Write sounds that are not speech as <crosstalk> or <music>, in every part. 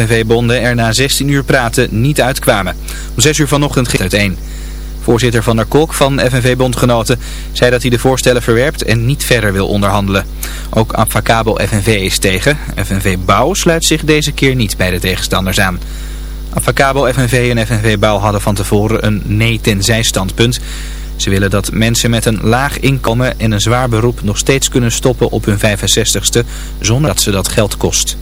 FNV-bonden er na 16 uur praten niet uitkwamen. Om 6 uur vanochtend ging het uiteen. Voorzitter Van der Kolk van FNV-bondgenoten zei dat hij de voorstellen verwerpt en niet verder wil onderhandelen. Ook Abfacabo FNV is tegen. FNV Bouw sluit zich deze keer niet bij de tegenstanders aan. Abfacabo FNV en FNV Bouw hadden van tevoren een nee-tenzij standpunt. Ze willen dat mensen met een laag inkomen en een zwaar beroep nog steeds kunnen stoppen op hun 65ste zonder dat ze dat geld kost.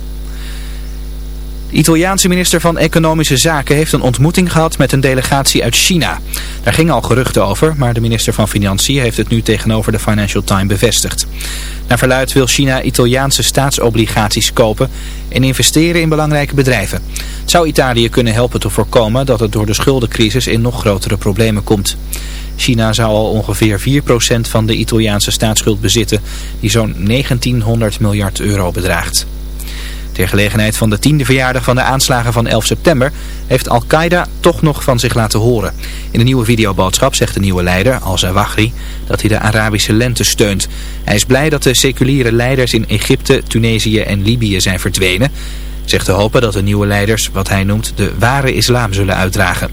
De Italiaanse minister van Economische Zaken heeft een ontmoeting gehad met een delegatie uit China. Daar gingen al geruchten over, maar de minister van Financiën heeft het nu tegenover de Financial Times bevestigd. Naar verluid wil China Italiaanse staatsobligaties kopen en investeren in belangrijke bedrijven. Het zou Italië kunnen helpen te voorkomen dat het door de schuldencrisis in nog grotere problemen komt. China zou al ongeveer 4% van de Italiaanse staatsschuld bezitten, die zo'n 1900 miljard euro bedraagt. Ter gelegenheid van de tiende verjaardag van de aanslagen van 11 september heeft Al-Qaeda toch nog van zich laten horen. In een nieuwe videoboodschap zegt de nieuwe leider, Al-Zawahri, dat hij de Arabische lente steunt. Hij is blij dat de seculiere leiders in Egypte, Tunesië en Libië zijn verdwenen. Zegt te hopen dat de nieuwe leiders, wat hij noemt, de ware islam zullen uitdragen.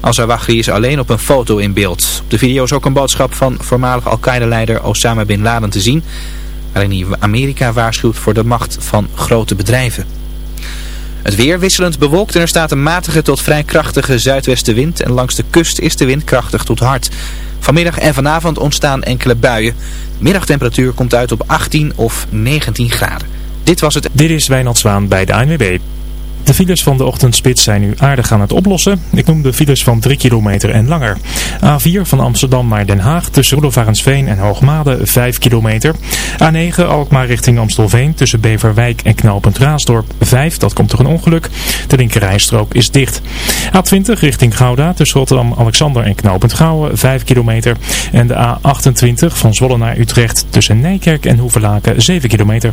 Al-Zawahri is alleen op een foto in beeld. Op de video is ook een boodschap van voormalig Al-Qaeda-leider Osama Bin Laden te zien waarin Amerika waarschuwt voor de macht van grote bedrijven. Het weer wisselend bewolkt en er staat een matige tot vrij krachtige zuidwestenwind en langs de kust is de wind krachtig tot hard. Vanmiddag en vanavond ontstaan enkele buien. Middagtemperatuur komt uit op 18 of 19 graden. Dit was het. Dit is Wijnald Zwaan bij de ANWB. De files van de ochtendspits zijn nu aardig aan het oplossen. Ik noem de files van 3 kilometer en langer. A4 van Amsterdam naar Den Haag tussen Roelofarensveen en Hoogmade 5 kilometer. A9 Alkmaar richting Amstelveen tussen Beverwijk en Knoopend Raasdorp 5. Dat komt door een ongeluk. De linkerrijstrook is dicht. A20 richting Gouda tussen Rotterdam-Alexander en Knoopend Gouwen 5 kilometer. En de A28 van Zwolle naar Utrecht tussen Nijkerk en Hoevelaken 7 kilometer.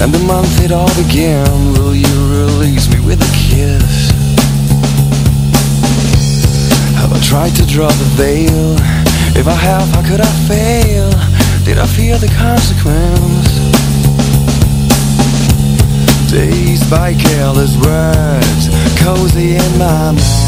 And the month it all began Will you release me with a kiss? Have I tried to draw the veil? If I have, how could I fail? Did I fear the consequence? Dazed by careless words Cozy in my mind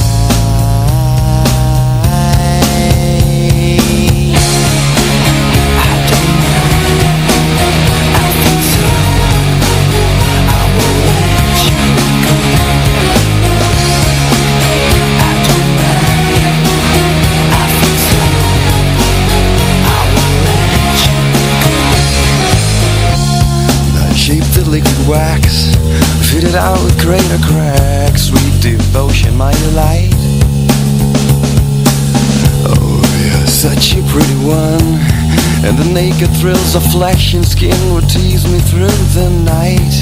the naked thrills of flesh and skin Would tease me through the night.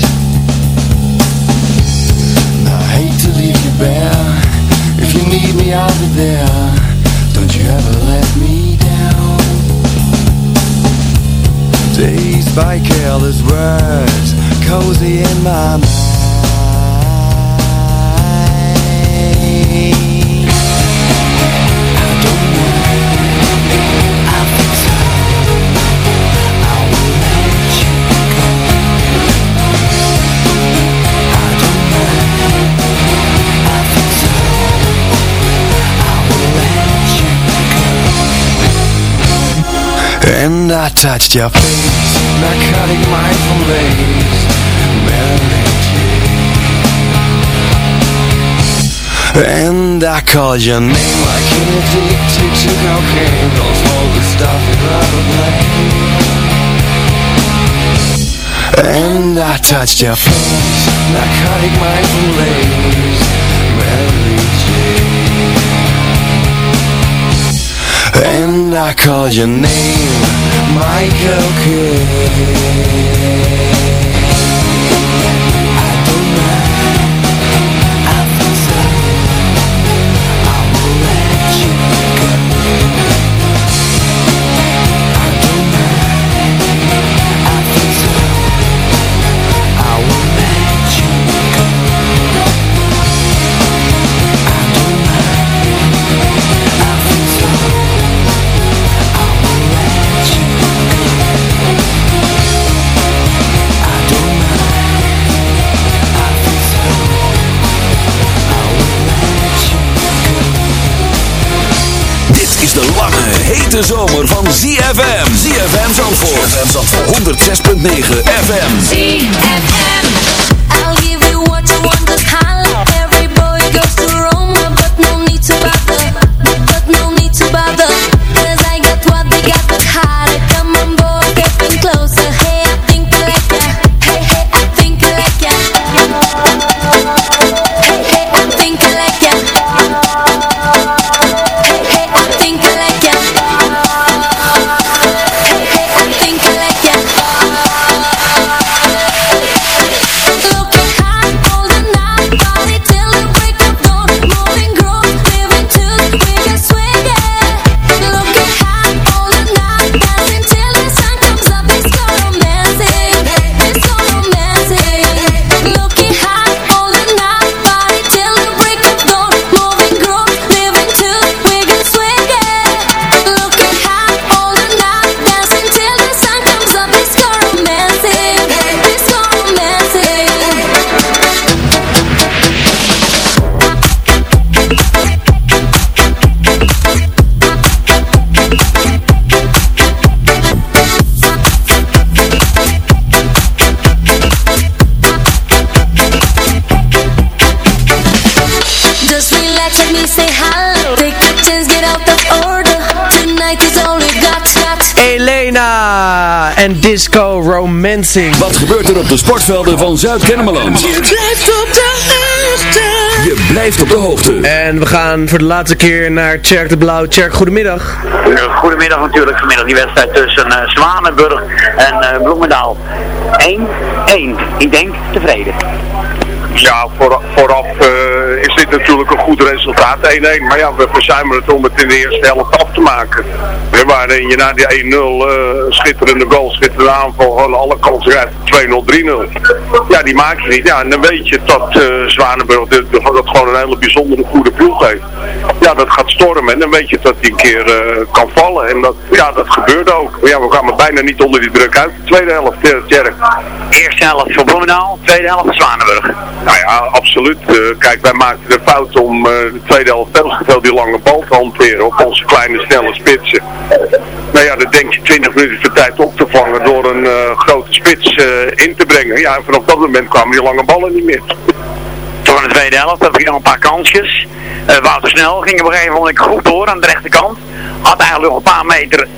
Now, I hate to leave you bare. If you need me, I'll be there. Don't you ever let me down. Dazed by careless words Cozy in my mind And I touched your face Narcotic mindful lace Mary Jane And I called your name like an addicted to cocaine Don't smoke the stuff you'd rather play And I touched your face Narcotic mindful lace Mary And I call your name Michael Kidd 106.9 FM. Me say hello. Take a chance, get out of order. Tonight is all we got. got. Elena en Disco Romancing. Wat gebeurt er op de sportvelden van Zuid-Kennemerland? Je blijft op de hoogte. Je blijft op de hoogte. En we gaan voor de laatste keer naar Tjerk de Blauw. Tjerk, goedemiddag. Goedemiddag natuurlijk, vanmiddag die wedstrijd tussen eh, Zwanenburg en eh, Bloemendaal. 1-1. Ik denk tevreden. Ja, voor, vooraf eh, is dit natuurlijk een goed resultaat, 1-1. Maar ja, we verzuimen het om het in de eerste helft af te maken. We waarin je na die 1-0 eh, schitterende goal, schitterende aanval, gewoon alle kansen krijgt 2-0, 3-0. Ja, die maak je niet. Ja, en dan weet je dat eh Zwanenburg dat gewoon een hele bijzondere goede ploeg heeft. Ja, dat gaat stormen en dan weet je dat die een keer kan vallen. En dat, ja, dat gebeurde ook. Ja, we kwamen bijna niet onder die druk uit. De tweede helft, Tjerk. Eerste helft voor Bloemendaal, tweede helft voor Zwanenburg. Nou ja, absoluut. Eh, kijk, wij maakten de fout om eh, de tweede helft veel die lange bal te hanteren op onze kleine snelle spitsen. Nou ja, dan denk je 20 minuten voor tijd op te vangen door een eh, grote spits in te brengen. Ja, vanaf dat moment kwamen die lange ballen niet meer. Voor de tweede helft heb je nog een paar kansjes. Wouter Snel ging op een gegeven moment goed door aan de rechterkant. Had eigenlijk nog een paar meter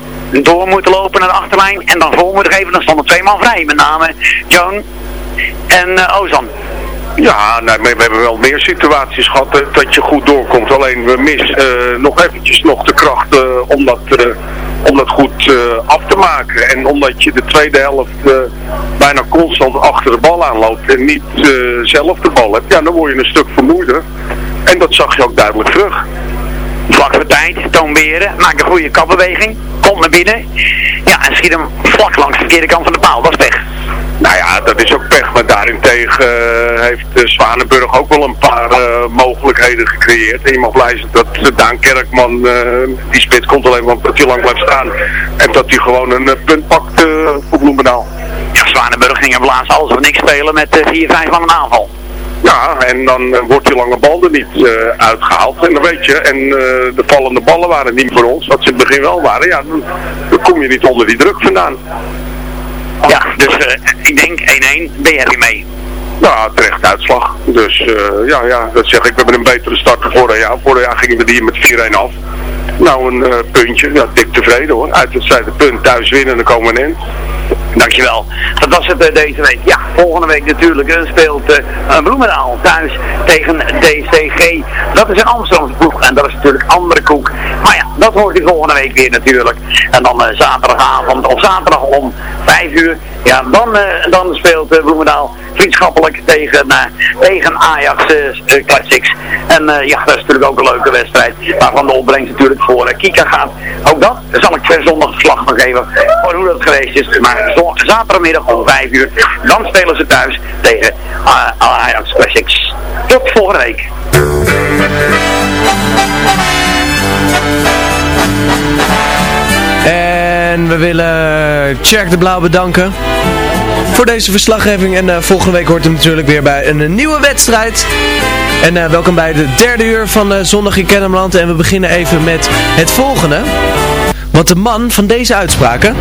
door moeten lopen naar de achterlijn. En dan vol moeten geven. Dan stonden twee man vrij. Met name Joan en Ozan. Ja, nou, we, hebben wel meer situaties gehad eh, dat je goed doorkomt. Alleen we missen eh, nog eventjes nog de kracht eh, om, dat, eh, om dat goed af te maken. En omdat je de tweede helft bijna constant achter de bal aanloopt en niet zelf de bal hebt, ja, dan word je een stuk vermoeider. En dat zag je ook duidelijk terug. Vlak voor tijd, Toon Beren, maakt een goede kapbeweging, komt naar binnen. Ja, en schiet hem vlak langs de verkeerde kant van de paal, dat is weg. Nou ja, dat is ook pech, maar daarentegen eh, heeft eh, Zwanenburg ook wel een paar eh, mogelijkheden gecreëerd. En je mag blij zijn dat Daan Kerkman, die spits komt alleen maar omdat hij lang blijft staan. En dat hij gewoon een punt pakt voor Bloemendaal. Ja, Zwanenburg ging er laatst alles of niks spelen met eh 4-5 van een aanval. Ja, en dan wordt die lange bal er niet eh, uitgehaald. En dan weet je, en de vallende ballen waren niet voor ons, wat ze in het begin wel waren. Ja, dan, dan kom je niet onder die druk vandaan. Ja, dus eh, ik denk 1-1, ben je happy mee. Nou, terecht uitslag. Dus eh, ja, ja, dat zeg ik. We hebben een betere start dan vorig jaar. Vorig jaar gingen we die met 4-1 af. Nou, een eh, puntje. Ja, dik tevreden hoor. Uitwedstrijd punt thuis winnen en dan komen we in. Dankjewel. Dat was het eh, deze week. Ja, volgende week natuurlijk eh, speelt eh, Bloemendaal thuis tegen DCG. Dat is een Amsterdamse ploeg en dat is natuurlijk andere koek. Maar ja, dat hoort u volgende week weer natuurlijk. En dan zaterdagavond of zaterdag om 5 uur. Ja, dan, dan speelt Bloemendaal vriendschappelijk tegen, tegen Ajax Classics. En ja, dat is natuurlijk ook een leuke wedstrijd. Waarvan de opbrengst natuurlijk voor Kika gaat. Ook dat zal ik zondag verslag nog geven voor hoe dat geweest is. Maar zaterdagmiddag om 5 uur, dan spelen ze thuis tegen eh, Ajax Classics. Tot volgende week. En we willen Tjerk de Blauw bedanken voor deze verslaggeving. En eh, volgende week hoort hem natuurlijk weer bij een, nieuwe wedstrijd. En eh, welkom bij de derde uur van Zondag in Kennemerland. En we beginnen even met het volgende. Want de man van deze uitspraken...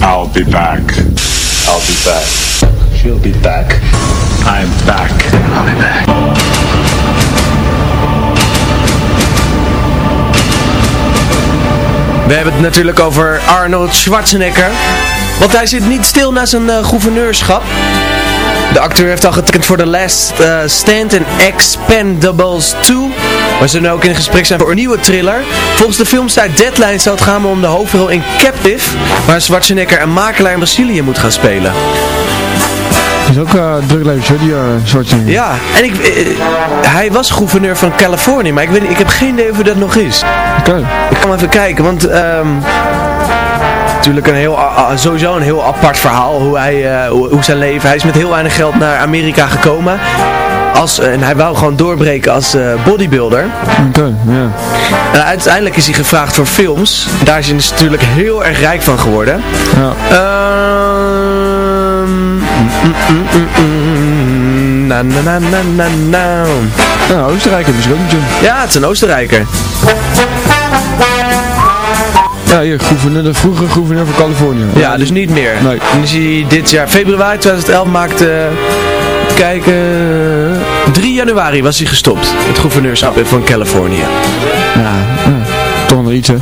I'll be back. I'll be back. She'll be back. I'm back. I'll be back. We hebben het natuurlijk over Arnold Schwarzenegger. Want hij zit niet stil na zijn eh, gouverneurschap. De acteur heeft al getekend voor The Last eh, Stand en Expendables 2. Waar ze nu ook in gesprek zijn voor een nieuwe thriller. Volgens de filmsite Deadline zou het gaan om de hoofdrol in Captive. Waar Schwarzenegger een makelaar in Brazilië moet gaan spelen. Het is ook uh, druglevens, hoor, die uh, Schwarzenegger. Ja, en ik, eh, hij was gouverneur van Californië, maar ik, weet, ik heb geen idee of dat nog is. Oké. Ik kan even kijken, want ehm natuurlijk een heel, sowieso een heel apart verhaal hoe, hij, eh, hoe, zijn leven. Hij is met heel weinig geld naar Amerika gekomen. Als, en hij wou gewoon doorbreken als eh, bodybuilder. Oké, ja. En uiteindelijk is hij gevraagd voor films. Daar is hij dus natuurlijk heel erg rijk van geworden. Ja. Ehm, mm, mm, mm, mm, mm, na na na na na. Ja, Oostenrijker misschien ook. Ja, het is een Oostenrijker. Ja, hier, gouverneur, de vroegere gouverneur van Californië. Ja, dus niet meer. Nee. En is hij dit jaar, februari 2011, maakte... Kijken... 3 januari was hij gestopt. Het gouverneurschap van Californië. Ja, ja, toch nog iets, hè.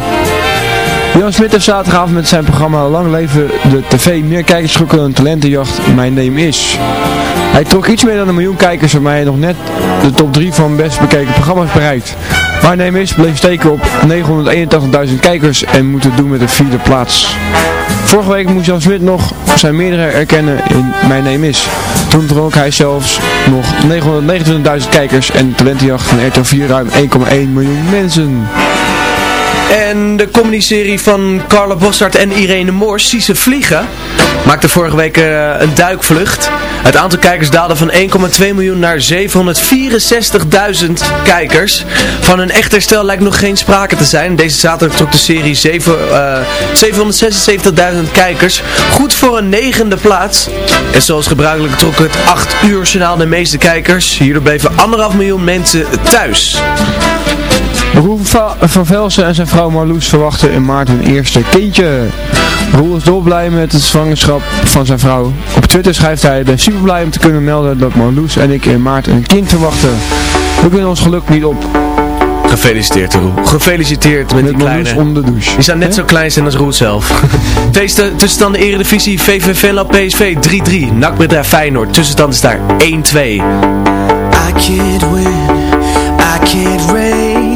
Jan Smit heeft zaterdagavond met zijn programma Lang Leven de TV meer kijkers getrokken dan talentenjacht Mijn Name Is. Hij trok iets meer dan een miljoen kijkers waarmee hij nog net de top 3 van best bekeken programma's bereikt. Is bleef steken op 981.000 kijkers en moet het doen met de vierde plaats. Vorige week moest Jan Smit nog zijn meerdere erkennen in Mijn Name Is. Toen dronk hij zelfs nog 929.000 kijkers en talentenjacht van RTL 4 ruim 1,1 miljoen mensen. En de comedy-serie van Carla Bossart en Irene Moors, Zie ze vliegen, maakte vorige week eh, een duikvlucht. Het aantal kijkers daalde van 1,2 miljoen naar 764.000 kijkers. Van een echt herstel lijkt nog geen sprake te zijn. Deze zaterdag trok de serie zeven, eh, 776.000 kijkers. Goed voor een negende plaats. En zoals gebruikelijk trok het 8 uur journaal de meeste kijkers. Hierdoor bleven anderhalf miljoen mensen thuis. Van Velsen en zijn vrouw Marloes verwachten in maart hun eerste kindje. Roel is dolblij met het zwangerschap van zijn vrouw. Op Twitter schrijft hij, ben super blij om te kunnen melden dat Marloes en ik in maart een kind verwachten. We kunnen ons geluk niet op. Gefeliciteerd Roel. Gefeliciteerd met, die kleine. Marloes onder de douche. Die zou net zo klein zijn als Roel zelf. <laughs> Tweede tussenstand de Eredivisie VV Venlo PSV 3-3. NAC Breda Feyenoord. Tussenstand is daar 1-2. I can't win, I can't reign I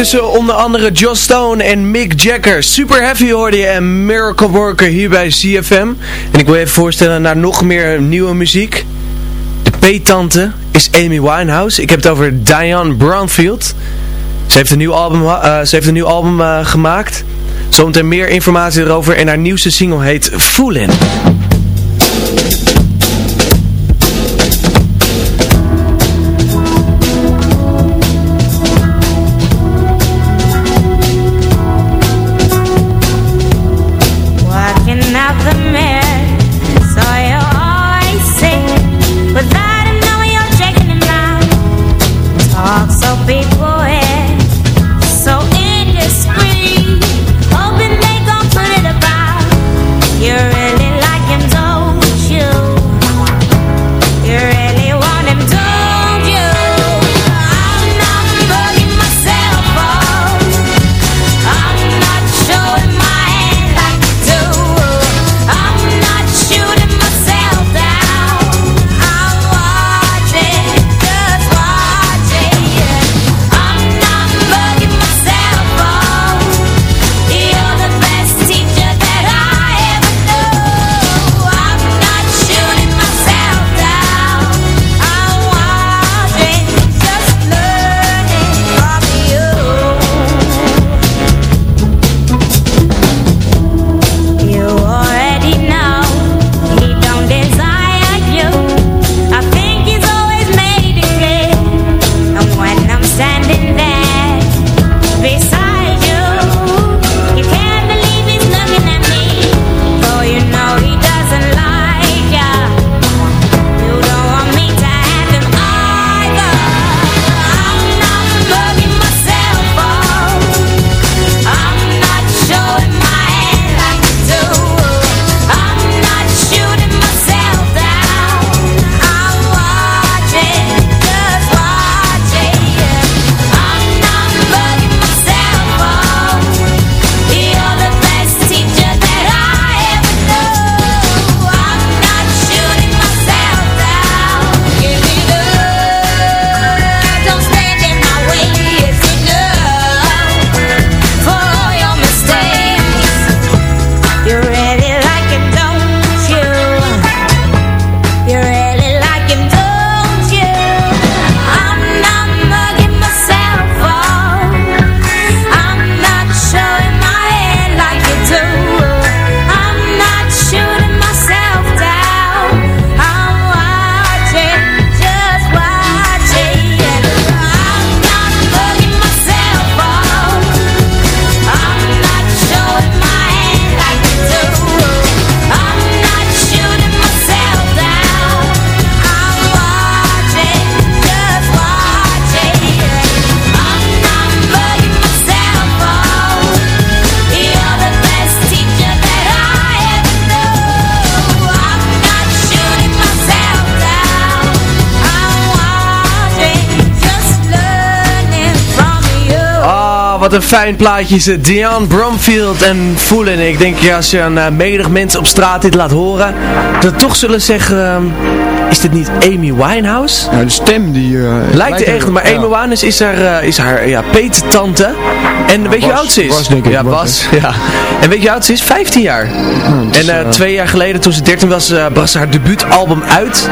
tussen onder andere Joss Stone en Mick Jagger. Super Heavy hoorde je en Miracle Worker hier bij CFM. En ik wil je even voorstellen naar nog meer nieuwe muziek. De P-tante is Amy Winehouse. Ik heb het over Diane Brownfield. Ze heeft een nieuw album, eh, ze heeft een nieuw album eh, gemaakt. Zometeen meer informatie erover en haar nieuwste single heet Foolin'. Wat een fijn plaatje is het. Diane Bromfield en Voelen. Ik denk ja, als je aan uh, menig mensen op straat dit laat horen, dat toch zullen zeggen, ehm, is dit niet Amy Winehouse? Nou, de stem die... eh, Lijkt er echt, maar ja. Amy Winehouse is haar, eh, is haar ja, peettante. En weet je hoe oud ze is? Bas, denk ik, Ja, Bas, Bas. Ja. En weet je hoe oud ze is? 15 jaar. en eh, eh, twee jaar geleden, toen ze 13 was, eh, bracht ze haar debuutalbum uit.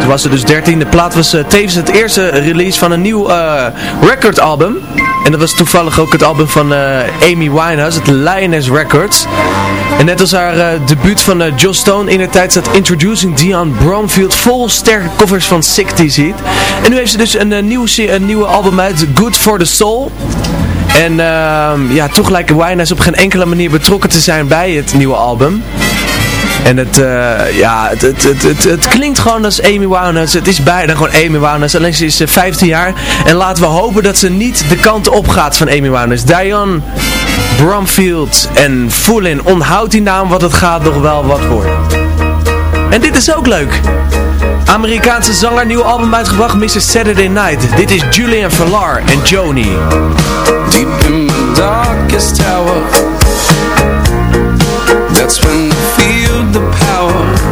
Toen was ze dus 13. De plaat was eh, tevens het eerste release van een nieuw eh recordalbum. En dat was toevallig ook het album van eh, Amy Winehouse, het Lioness Records. En net als haar eh, debuut van eh Joss Stone in de tijd staat Introducing Dion Bromfield vol sterke covers van 60s hit. En nu heeft ze dus een, nieuw, se- een nieuwe album uit, Good for the Soul. En ehm, ja, toch lijkt Winehouse op geen enkele manier betrokken te zijn bij het nieuwe album. En het, eh, ja, het, het, het, het, klinkt gewoon als Amy Winehouse. Het is bijna gewoon Amy Winehouse. Alleen ze is eh, 15 jaar. En laten we hopen dat ze niet de kant op gaat van Amy Winehouse. Diane Bromfield en Foolin. Onthoud die naam, want het gaat nog wel wat worden. En dit is ook leuk. Amerikaanse zanger, nieuw album uitgebracht, Mr. Saturday Night. Dit is Julian Villar en Joni. Deep in the darkest tower That's when feel the power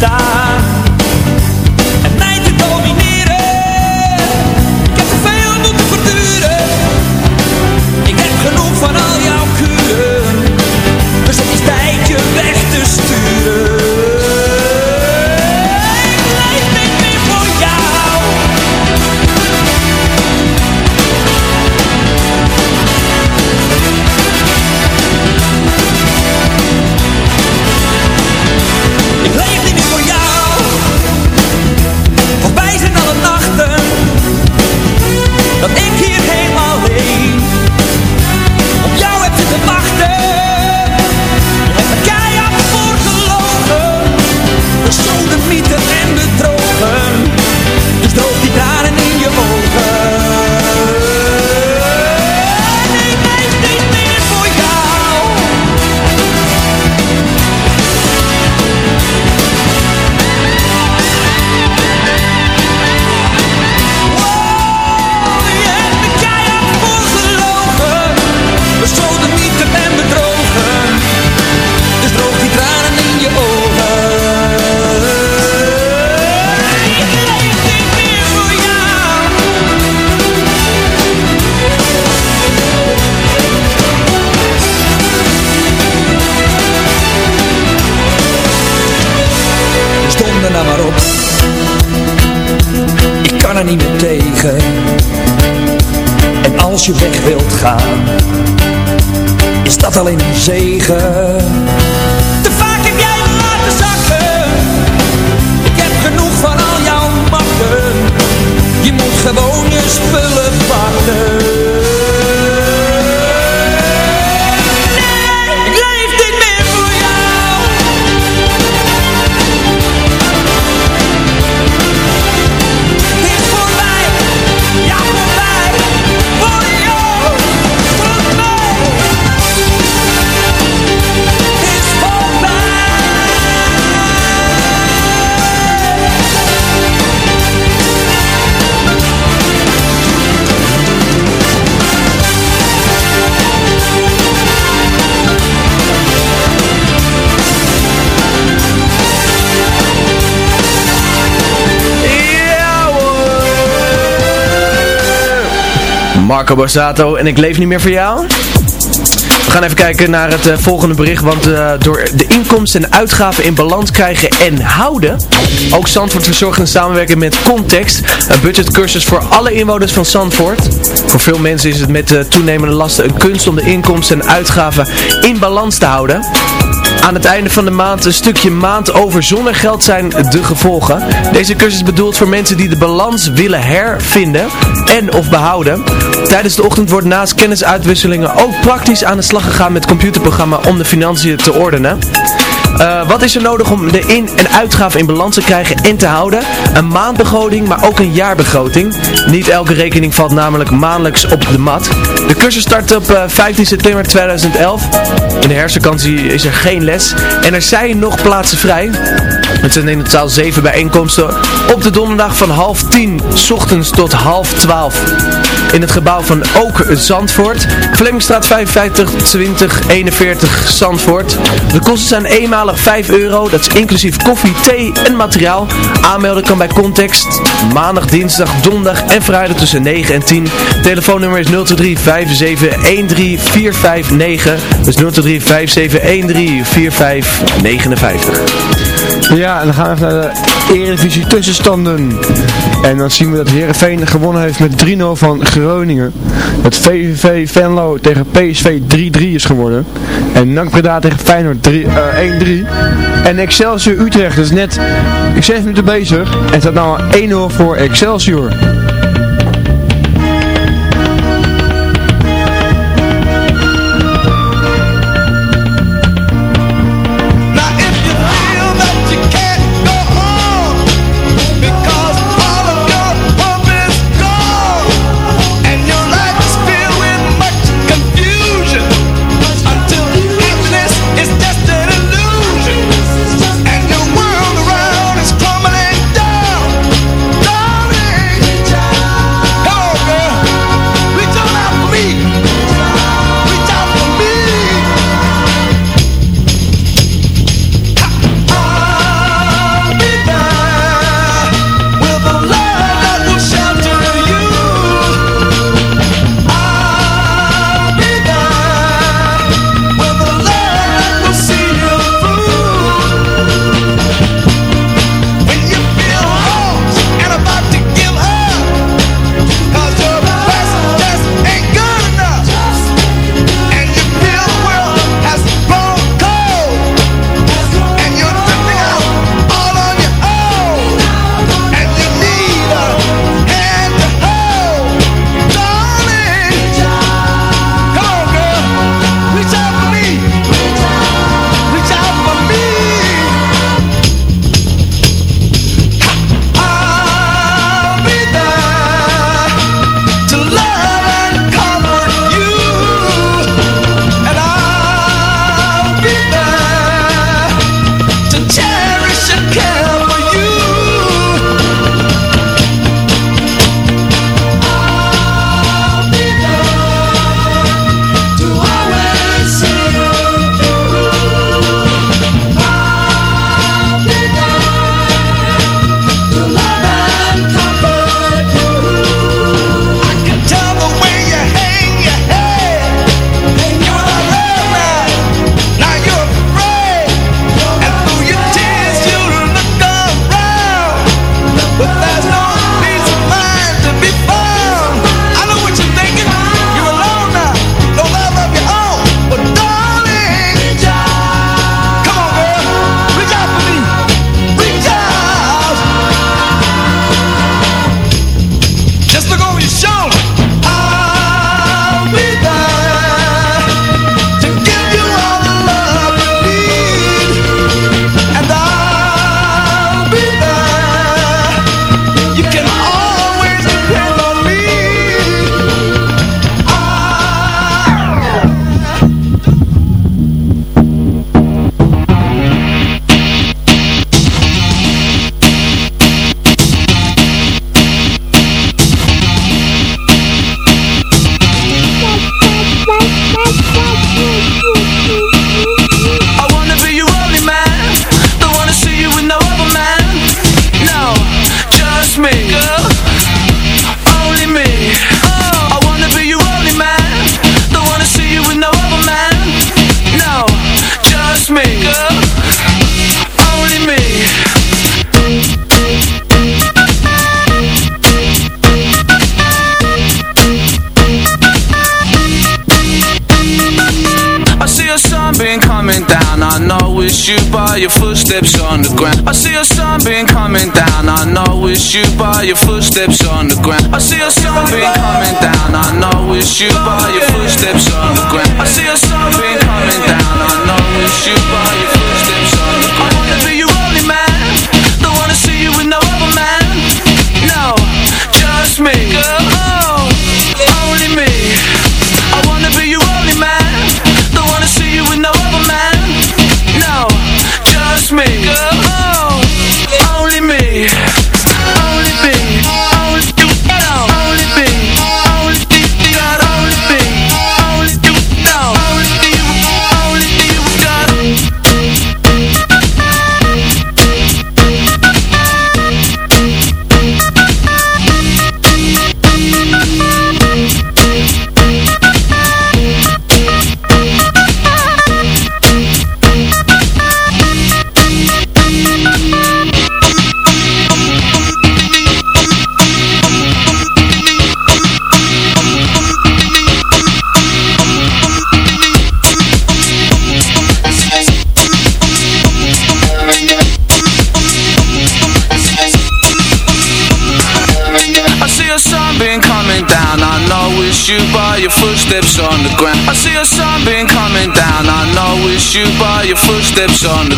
estar dat alleen een zegen. Marco Borsato en ik leef niet meer voor jou. We gaan even kijken naar het eh, volgende bericht, want eh, door de inkomsten en uitgaven in balans krijgen en houden, ook Zandvoort verzorgt in samenwerking met Context, een budgetcursus voor alle inwoners van Zandvoort. Voor veel mensen is het met de toenemende lasten een kunst om de inkomsten en uitgaven in balans te houden. Aan het einde van de maand een stukje maand over zonder geld zijn de gevolgen. Deze cursus is bedoeld voor mensen die de balans willen hervinden en of behouden. Tijdens de ochtend wordt naast kennisuitwisselingen ook praktisch aan de slag gegaan met computerprogramma om de financiën te ordenen. Eh, wat is er nodig om de in- en uitgaven in balans te krijgen en te houden? Een maandbegroting, maar ook een jaarbegroting. Niet elke rekening valt namelijk maandelijks op de mat. De cursus start op eh, 15 september 2011. In de herfstvakantie is er geen les. En er zijn nog plaatsen vrij. Het zijn in totaal zeven bijeenkomsten op de donderdag van half tien, ochtends tot half twaalf. In het gebouw van Ook Zandvoort. Vlemingstraat 55 20 41 Zandvoort. De kosten zijn eenmalig 5 euro. Dat is inclusief koffie, thee en materiaal. Aanmelden kan bij Context. Maandag, dinsdag, donderdag en vrijdag tussen 9 en 10. Telefoonnummer is 023 5713 459. Dus 023 5713 4559. Ja, en dan gaan we even naar de Eredivisie tussenstanden. En dan zien we dat Heerenveen gewonnen heeft met 3-0 van Groningen. Dat VVV Venlo tegen PSV 3-3 is geworden. En NAC Breda tegen Feyenoord 3, eh, 1-3. En Excelsior Utrecht is net 6 minuten bezig. En staat nou 1-0 voor Excelsior.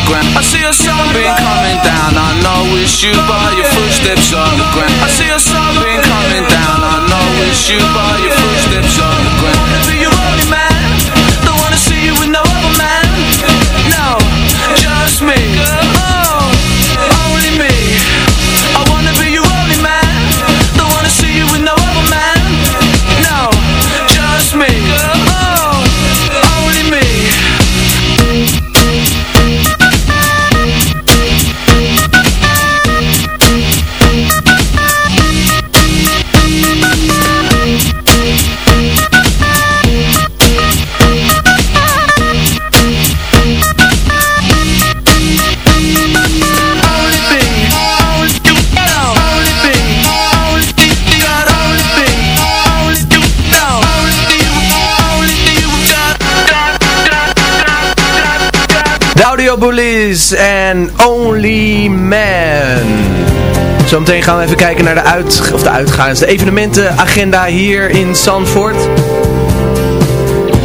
ground. I see Boys and Only Man. Zometeen gaan we even kijken naar de, uit, of de uitgaans, de evenementenagenda hier in Zandvoort.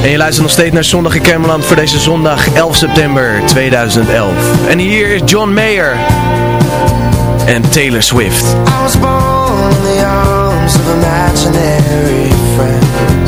En je luistert nog steeds naar Zondag in Kermeland voor deze zondag 11 september 2011. En hier is John Mayer en Taylor Swift. I was born in the arms of imaginary friends.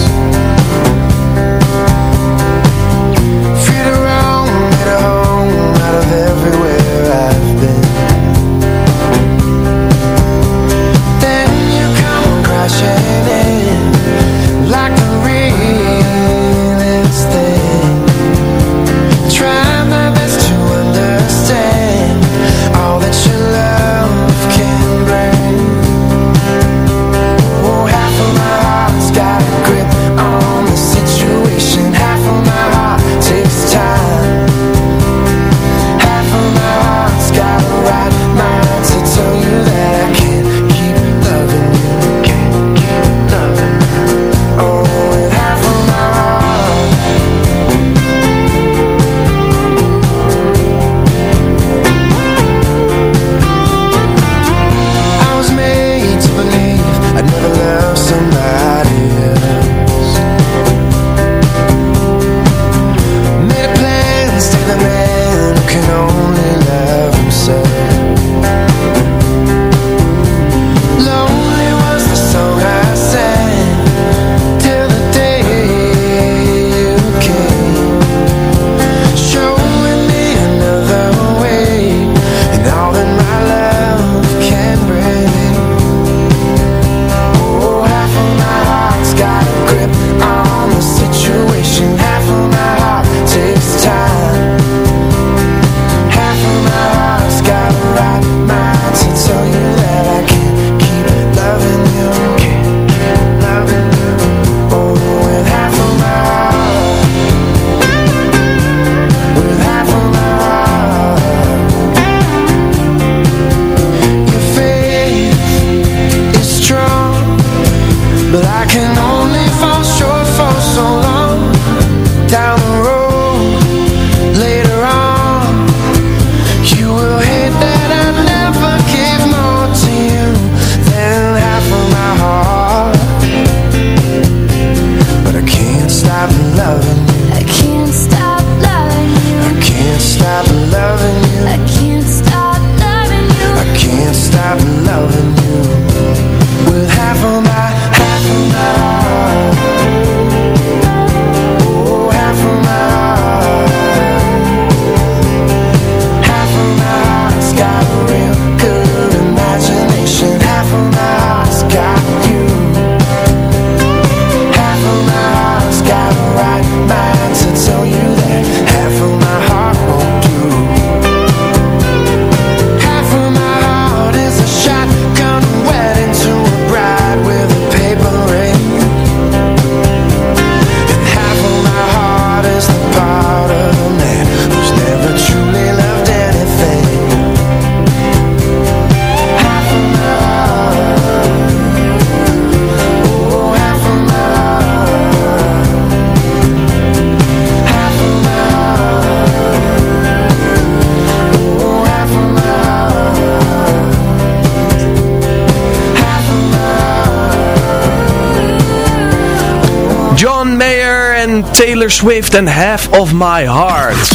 Taylor Swift en Half of My Heart.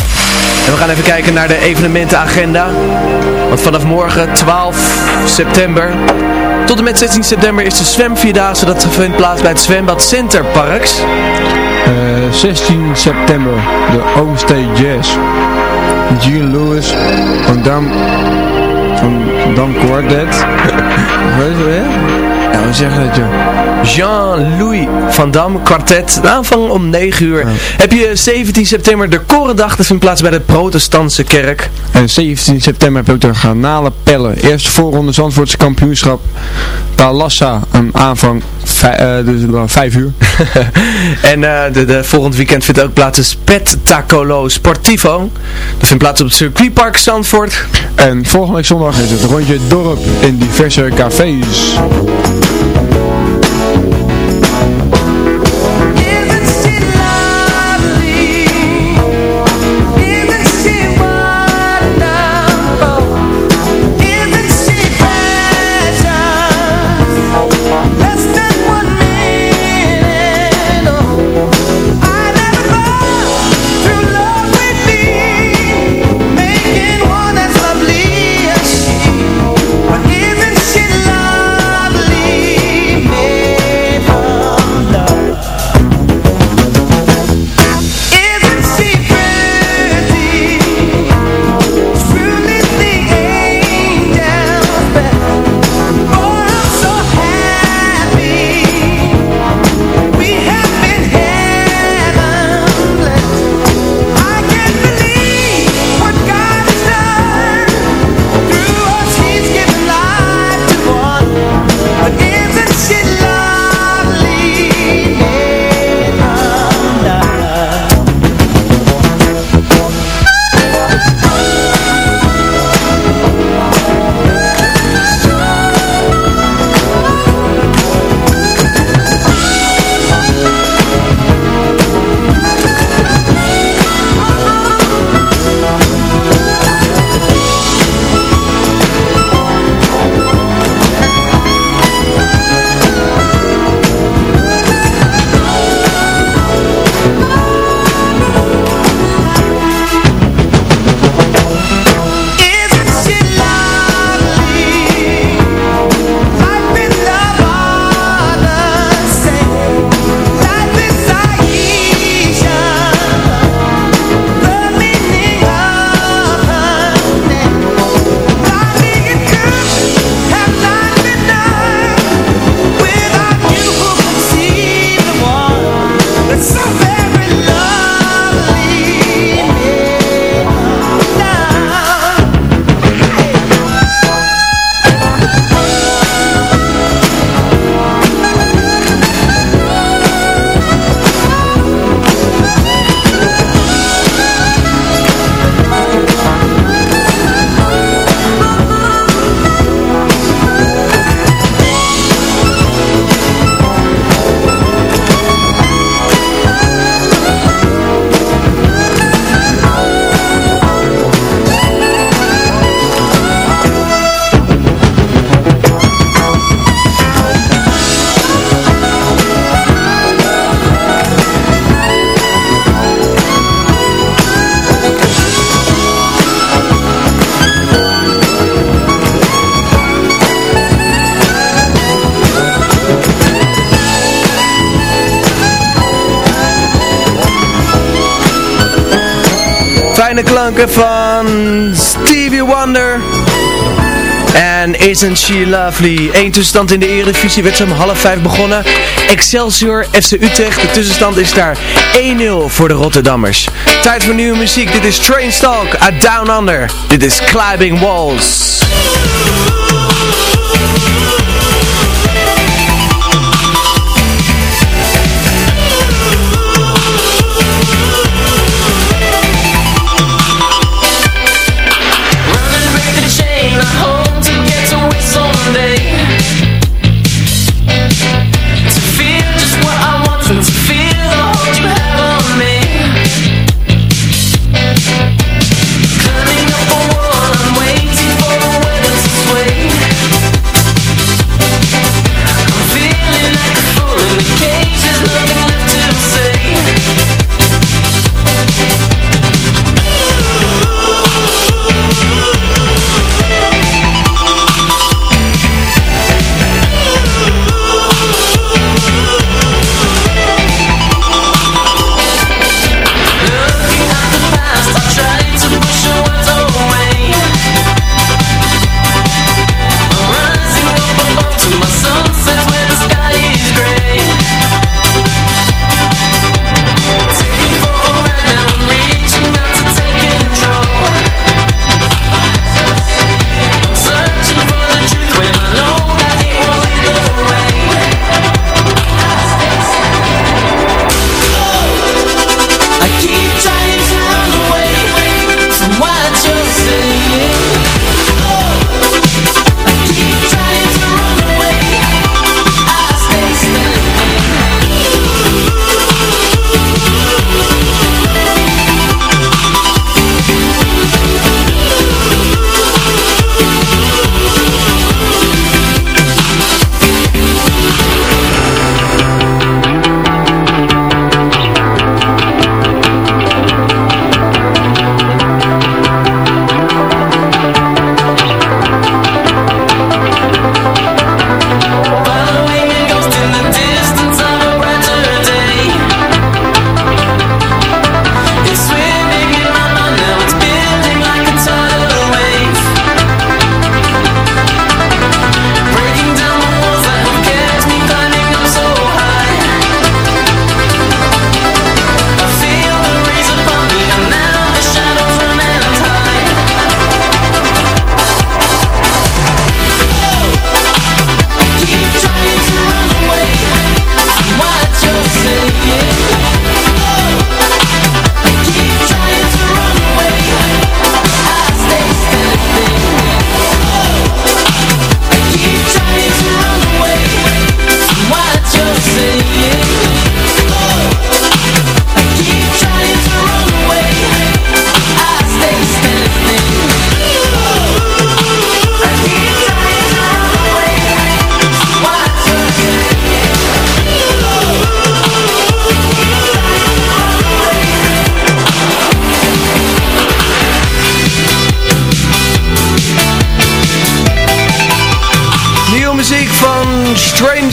En we gaan even kijken naar de evenementenagenda. Want vanaf morgen 12 september tot en met 16 september is de zwemvierdaagse. Dat vindt plaats bij het zwembad Center Parks. Eh, 16 september, de Oomstee Jazz. Gene Lewis van Dam, van Dam Quartet. Is het weer? Ja, hoe zeg je dat joh? Jean-Louis van Dam, kwartet. De aanvang om 9 uur. Heb je 17 september de Korendag. Dat vindt plaats bij de protestantse kerk. En 17 september heb je ook de garnalenpellen. Eerste voorronde Zandvoortse kampioenschap. Talassa, een aanvang vij- eh, dus wel 5 uur. <laughs> en eh, de, de volgend weekend vindt ook plaats de Spettacolo Sportivo. Dat vindt plaats op het circuitpark Zandvoort. En volgende week zondag is het rondje dorp in diverse cafés. Klanken van Stevie Wonder. En Isn't She Lovely? Eén tussenstand in de Eredivisie werd om half vijf begonnen. Excelsior FC Utrecht. De tussenstand is daar 1-0 voor de Rotterdammers. Tijd voor nieuwe muziek. Dit is Train Stalk uit Down Under. Dit is Climbing Walls.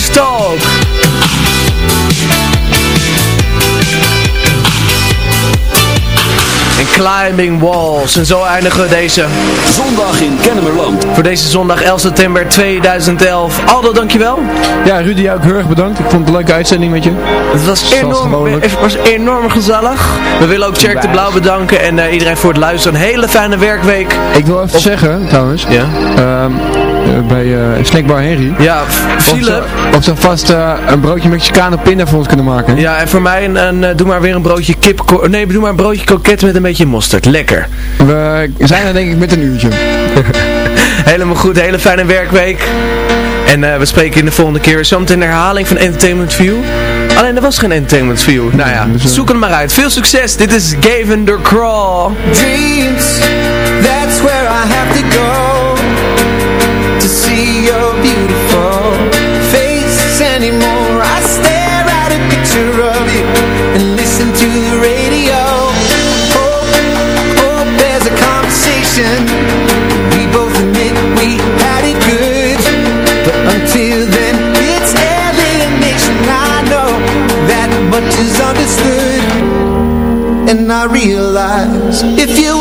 Stop. Climbing Walls. En zo eindigen we deze zondag in Kennemerland. Voor deze zondag 11 september 2011. Aldo, dankjewel. Ja, Rudy, jou ook heel erg bedankt. Ik vond het een leuke uitzending met je. Het was enorm, het was enorm gezellig. We willen ook Tjerk de Blauw bedanken en eh, iedereen voor het luisteren. Een hele fijne werkweek. Ik wil even zeggen, trouwens. Ja? ehm, eh, bij eh Snackbar Henry. Ja, Of Philip. of ze vast een broodje Mexicano pinda voor ons kunnen maken. Ja, en voor mij een, een, doe maar weer een broodje kip. Nee, doe maar een broodje kroket met een beetje mosterd. Lekker. We zijn er denk ik met een uurtje. <laughs> Helemaal goed, hele fijne werkweek. En eh, we spreken in de volgende keer zometeen een herhaling van Entertainment View. Alleen er was geen Entertainment View. Nou ja, zoek hem maar uit. Veel succes. Dit is Gavin der Crawl. dreams That's where I have to go To see your beautiful face anymore and I realize if you